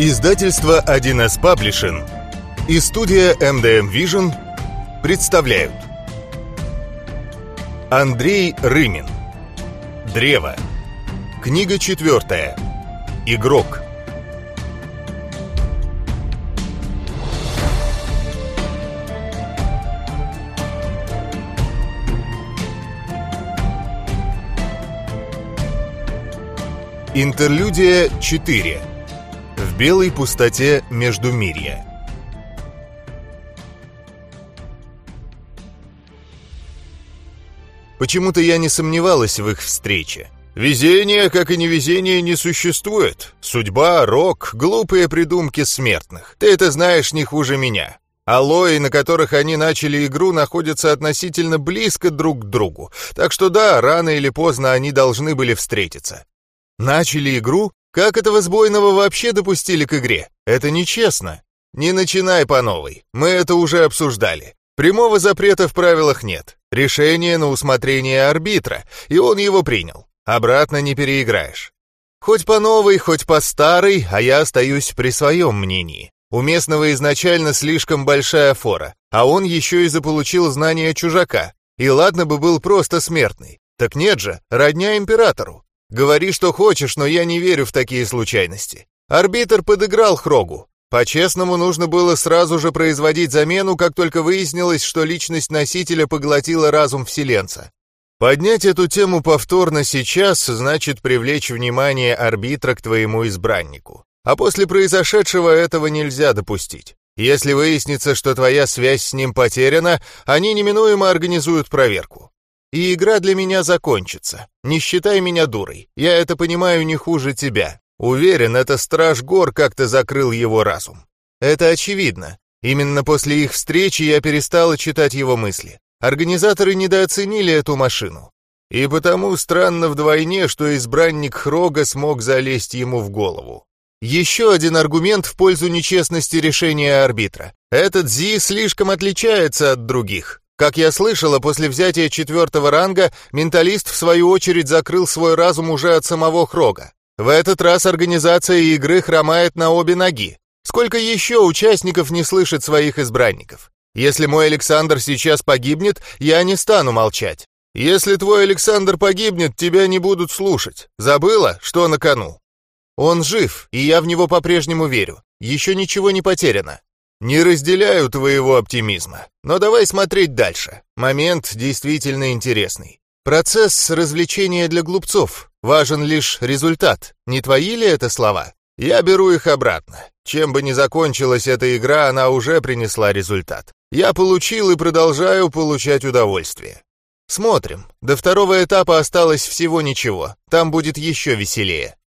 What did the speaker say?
Издательство 1С Паблишин и студия MDM Vision представляют. Андрей Рымин. Древо Книга четвертая. Игрок Интерлюдия 4 В белой пустоте между мирья Почему-то я не сомневалась в их встрече. Везение, как и невезение, не существует. Судьба, рок, глупые придумки смертных. Ты это знаешь не хуже меня. Алои, на которых они начали игру, находятся относительно близко друг к другу. Так что да, рано или поздно они должны были встретиться. Начали игру? Как этого сбойного вообще допустили к игре? Это нечестно. Не начинай по новой. Мы это уже обсуждали. Прямого запрета в правилах нет. Решение на усмотрение арбитра, и он его принял. Обратно не переиграешь. Хоть по новой, хоть по старой, а я остаюсь при своем мнении. У местного изначально слишком большая фора, а он еще и заполучил знания чужака. И ладно бы был просто смертный. Так нет же, родня императору. Говори, что хочешь, но я не верю в такие случайности. Арбитр подыграл Хрогу. По-честному, нужно было сразу же производить замену, как только выяснилось, что личность носителя поглотила разум вселенца. Поднять эту тему повторно сейчас значит привлечь внимание арбитра к твоему избраннику. А после произошедшего этого нельзя допустить. Если выяснится, что твоя связь с ним потеряна, они неминуемо организуют проверку. И игра для меня закончится. Не считай меня дурой. Я это понимаю не хуже тебя. Уверен, это Страж Гор как-то закрыл его разум. Это очевидно. Именно после их встречи я перестала читать его мысли. Организаторы недооценили эту машину. И потому странно вдвойне, что избранник Хрога смог залезть ему в голову. Еще один аргумент в пользу нечестности решения арбитра. Этот Зи слишком отличается от других. Как я слышала, после взятия четвертого ранга менталист в свою очередь закрыл свой разум уже от самого Хрога. В этот раз организация игры хромает на обе ноги. Сколько еще участников не слышит своих избранников? Если мой Александр сейчас погибнет, я не стану молчать. Если твой Александр погибнет, тебя не будут слушать. Забыла, что на кону? Он жив, и я в него по-прежнему верю. Еще ничего не потеряно. «Не разделяю твоего оптимизма, но давай смотреть дальше. Момент действительно интересный. Процесс развлечения для глупцов. Важен лишь результат. Не твои ли это слова? Я беру их обратно. Чем бы ни закончилась эта игра, она уже принесла результат. Я получил и продолжаю получать удовольствие. Смотрим. До второго этапа осталось всего ничего. Там будет еще веселее.